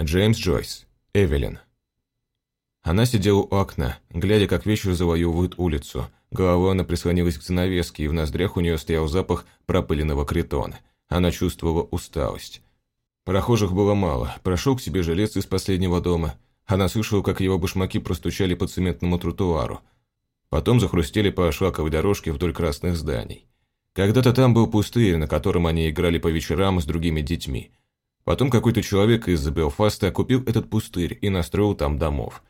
Джеймс Джойс. Эвелин. Она сидела у окна, глядя, как вечер завоевывает улицу. Головой она прислонилась к занавеске, и в ноздрях у нее стоял запах пропыленного критона. Она чувствовала усталость. Прохожих было мало. Прошел к себе жилец из последнего дома. Она слышала, как его башмаки простучали по цементному тротуару. Потом захрустели по шлаковой дорожке вдоль красных зданий. Когда-то там был пустырь, на котором они играли по вечерам с другими детьми. Потом какой-то человек из Белфаста купил этот пустырь и настроил там домов.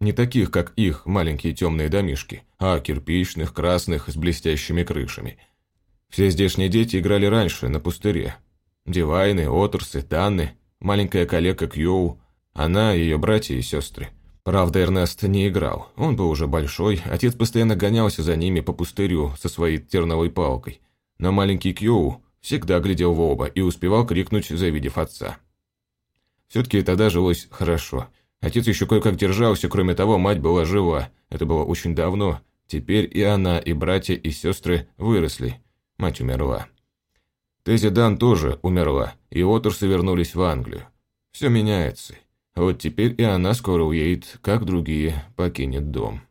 Не таких, как их, маленькие темные домишки, а кирпичных, красных, с блестящими крышами. Все здешние дети играли раньше, на пустыре. Дивайны, Оторсы, Танны, маленькая коллега Кьюу, она, ее братья и сестры. Правда, Эрнест не играл, он был уже большой, отец постоянно гонялся за ними по пустырю со своей терновой палкой. Но маленький Кьюу всегда глядел в оба и успевал крикнуть, завидев отца. Все-таки тогда жилось хорошо – Отец еще кое-как держался, кроме того, мать была жива. Это было очень давно. Теперь и она, и братья, и сестры выросли. Мать умерла. Тези Дан тоже умерла, и Оторсы вернулись в Англию. Все меняется. Вот теперь и она скоро уедет, как другие, покинет дом.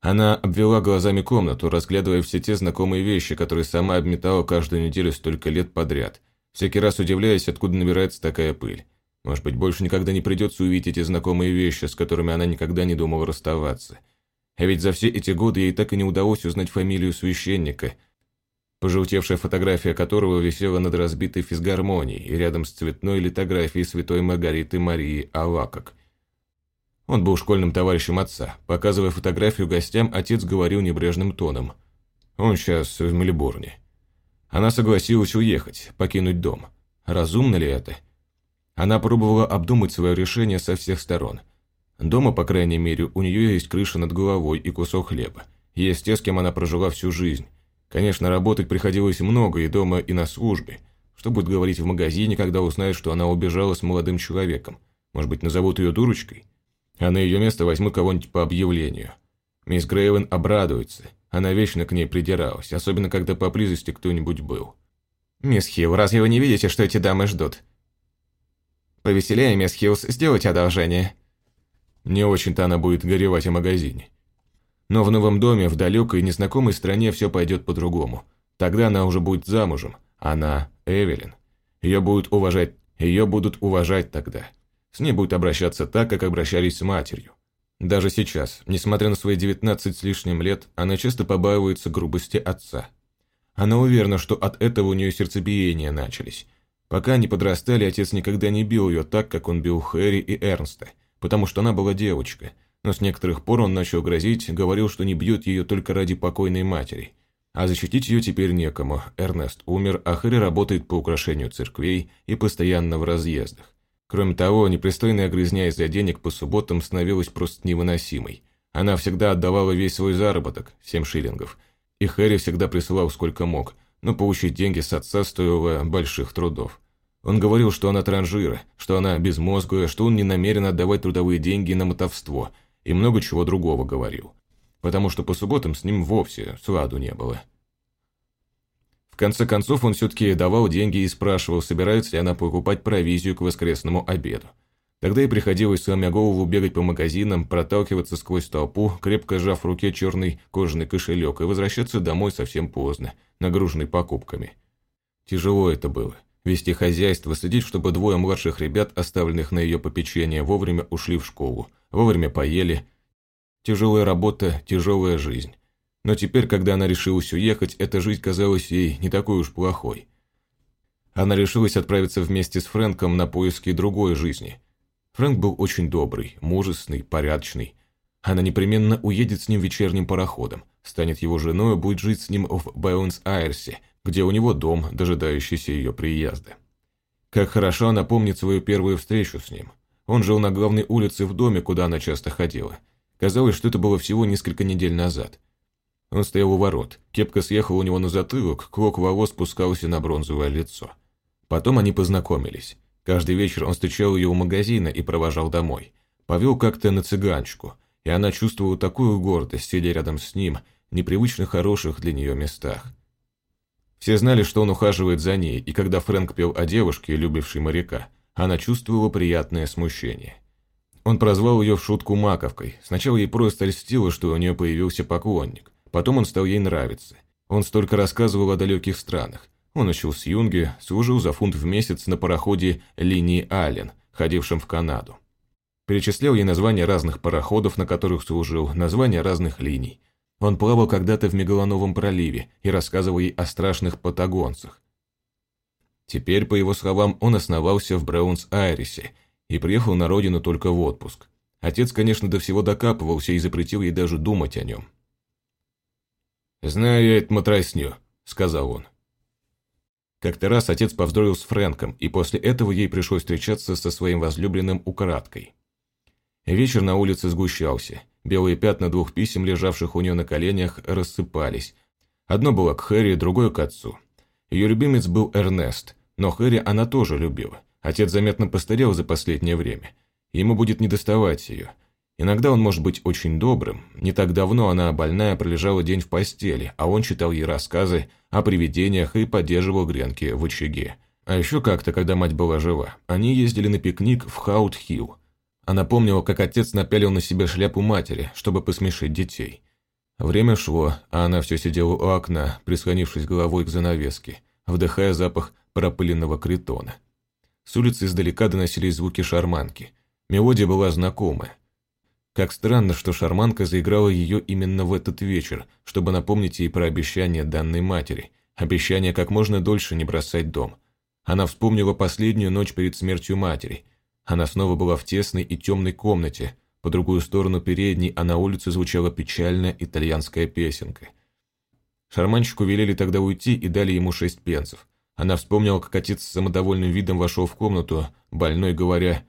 Она обвела глазами комнату, разглядывая все те знакомые вещи, которые сама обметала каждую неделю столько лет подряд, всякий раз удивляясь, откуда набирается такая пыль. Может быть, больше никогда не придется увидеть эти знакомые вещи, с которыми она никогда не думала расставаться. А ведь за все эти годы ей так и не удалось узнать фамилию священника, пожелтевшая фотография которого висела над разбитой физгармонией рядом с цветной литографией святой Маргариты Марии Авакок. Он был школьным товарищем отца. Показывая фотографию гостям, отец говорил небрежным тоном. «Он сейчас в Мельбурне». Она согласилась уехать, покинуть дом. Разумно ли это? Она пробовала обдумать свое решение со всех сторон. Дома, по крайней мере, у нее есть крыша над головой и кусок хлеба. Есть те, с кем она прожила всю жизнь. Конечно, работать приходилось много и дома, и на службе. Что будет говорить в магазине, когда узнают, что она убежала с молодым человеком? Может быть, назовут ее дурочкой? А на ее место возьмут кого-нибудь по объявлению. Мисс Грейвен обрадуется. Она вечно к ней придиралась, особенно когда поблизости кто-нибудь был. «Мисс Хилл, разве вы не видите, что эти дамы ждут? Повеселее, мисс Хилл, сделайте одолжение». Не очень-то она будет горевать о магазине. Но в новом доме, в далекой, незнакомой стране все пойдет по-другому. Тогда она уже будет замужем. Она, Эвелин. Ее будут уважать, ее будут уважать тогда. С ней будут обращаться так, как обращались с матерью. Даже сейчас, несмотря на свои 19 с лишним лет, она часто побаивается грубости отца. Она уверена, что от этого у нее сердцебиения начались, Пока они подрастали, отец никогда не бил ее так, как он бил Хэри и Эрнста, потому что она была девочка. Но с некоторых пор он начал грозить, говорил, что не бьет ее только ради покойной матери. А защитить ее теперь некому. Эрнест умер, а Хэри работает по украшению церквей и постоянно в разъездах. Кроме того, непристойная грызня из-за денег по субботам становилась просто невыносимой. Она всегда отдавала весь свой заработок, 7 шиллингов, и Хэри всегда присылал сколько мог – но получить деньги с отца стоило больших трудов. Он говорил, что она транжира, что она безмозглая, что он не намерен отдавать трудовые деньги на мотовство, и много чего другого говорил. Потому что по субботам с ним вовсе сладу не было. Конце концов, он все-таки давал деньги и спрашивал, собирается ли она покупать провизию к воскресному обеду. Тогда и приходилось, сломя голову, бегать по магазинам, проталкиваться сквозь толпу, крепко сжав в руке черный кожаный кошелек и возвращаться домой совсем поздно, нагруженный покупками. Тяжело это было. Вести хозяйство, следить, чтобы двое младших ребят, оставленных на ее попечение, вовремя ушли в школу, вовремя поели. Тяжелая работа, тяжелая жизнь. Но теперь, когда она решилась уехать, эта жизнь казалась ей не такой уж плохой. Она решилась отправиться вместе с Фрэнком на поиски другой жизни – Фрэнк был очень добрый, мужественный, порядочный. Она непременно уедет с ним вечерним пароходом, станет его женой и будет жить с ним в Бэунс-Айрсе, где у него дом, дожидающийся ее приезда. Как хорошо она помнит свою первую встречу с ним. Он жил на главной улице в доме, куда она часто ходила. Казалось, что это было всего несколько недель назад. Он стоял у ворот, кепка съехала у него на затылок, клок волос спускался на бронзовое лицо. Потом они познакомились. Каждый вечер он встречал ее у магазина и провожал домой. Повел как-то на цыганчку, и она чувствовала такую гордость, сидя рядом с ним, непривычно хороших для нее местах. Все знали, что он ухаживает за ней, и когда Фрэнк пел о девушке, любившей моряка, Она чувствовала приятное смущение. Он прозвал ее в шутку маковкой. Сначала ей просто льстило, что у нее появился поклонник. Потом он стал ей нравиться. Он столько рассказывал о далеких странах. Он учился с Юнге, служил за фунт в месяц на пароходе линии Аллен, ходившем в Канаду. Перечислял ей названия разных пароходов, на которых служил, названия разных линий. Он плавал когда-то в Мегалановом проливе и рассказывал ей о страшных патагонцах. Теперь, по его словам, он основался в Браунс-Айресе и приехал на родину только в отпуск. Отец, конечно, до всего докапывался и запретил ей даже думать о нем. «Знаю я эту матросню», — сказал он. Как-то раз отец повздорил с Фрэнком, и после этого ей пришлось встречаться со своим возлюбленным украдкой. Вечер на улице сгущался. Белые пятна двух писем, лежавших у нее на коленях, рассыпались. Одно было к Хэрри, другое к отцу. Ее любимец был Эрнест, но Хэрри она тоже любила. Отец заметно постарел за последнее время. Ему будет недоставать ее. Иногда он может быть очень добрым. Не так давно она, больная, пролежала день в постели, а он читал ей рассказы о привидениях и поджаривал гренки в очаге. А еще как-то, когда мать была жива, они ездили на пикник в Хаут-Хилл. Она помнила, как отец напялил на себя шляпу матери, чтобы посмешить детей. Время шло, а она все сидела у окна, прислонившись головой к занавеске, вдыхая запах пропыленного критона. С улицы издалека доносились звуки шарманки. Мелодия была знакомая. Как странно, что шарманка заиграла ее именно в этот вечер, чтобы напомнить ей про обещание данной матери, обещание как можно дольше не бросать дом. Она вспомнила последнюю ночь перед смертью матери. Она снова была в тесной и темной комнате. По другую сторону передней, а на улице звучала печальная итальянская песенка. Шарманщику велели тогда уйти и дали ему шесть пенсов. Она вспомнила, как отец с самодовольным видом вошел в комнату, больной говоря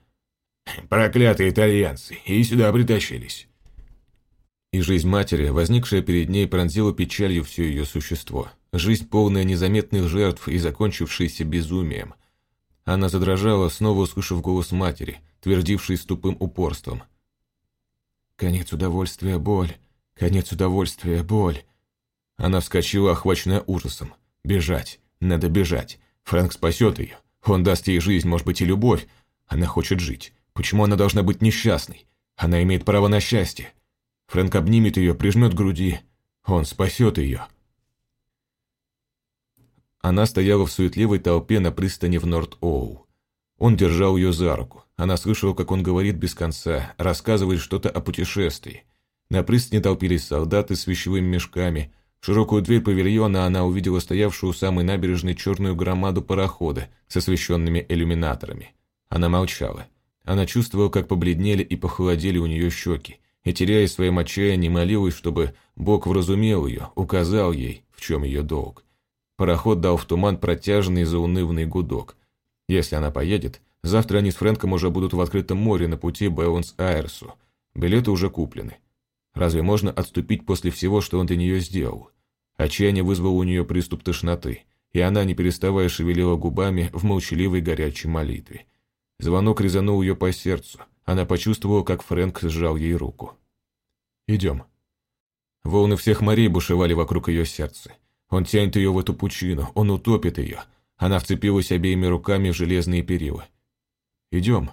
«Проклятые итальянцы, и сюда притащились». И жизнь матери, возникшая перед ней, пронзила печалью все ее существо. Жизнь, полная незаметных жертв и закончившаяся безумием. Она задрожала, снова услышав голос матери, твердивший с тупым упорством. «Конец удовольствия, боль! Конец удовольствия, боль!» Она вскочила, охваченная ужасом. «Бежать! Надо бежать. Фрэнк спасет ее. Он даст ей жизнь, может быть, и любовь. Она хочет жить. Почему она должна быть несчастной? Она имеет право на счастье. Фрэнк обнимет ее, прижмет к груди. Он спасет ее. Она стояла в суетливой толпе на пристани в Норт-Оу. Он держал ее за руку. Она слышала, как он говорит без конца, рассказывает что-то о путешествии. На пристани толпились солдаты с вещевыми мешками, в широкую дверь павильона она увидела стоявшую у самой набережной черную громаду парохода с освещенными иллюминаторами. Она молчала. Она чувствовала, как побледнели и похолодели у нее щеки, и, теряя своим отчаянием, молилась, чтобы Бог вразумел ее, указал ей, в чем ее долг. Пароход дал в туман протяжный заунывный гудок. Если она поедет, завтра они с Фрэнком уже будут в открытом море на пути Бэланс-Айрсу. Билеты уже куплены. Разве можно отступить после всего, что он для нее сделал? Отчаяние вызвало у нее приступ тошноты, и она, не переставая, шевелила губами в молчаливой горячей молитве. Звонок резанул ее по сердцу. Она почувствовала, как Фрэнк сжал ей руку. «Идем». Волны всех морей бушевали вокруг ее сердца. Он тянет ее в эту пучину, он утопит ее. Она вцепилась обеими руками в железные перила. «Идем».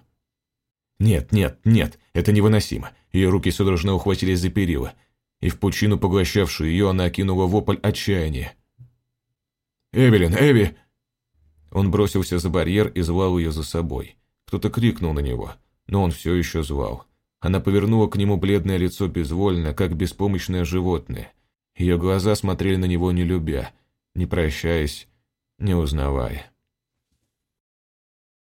«Нет, нет, нет, это невыносимо. Ее руки судорожно ухватились за перила, и в пучину, поглощавшую ее, она окинула вопль отчаяния. «Эвелин, Эви!» Он бросился за барьер и звал ее за собой. Кто-то крикнул на него, но он все еще звал. Она повернула к нему бледное лицо безвольно, как беспомощное животное. Ее глаза смотрели на него не любя, не прощаясь, не узнавая.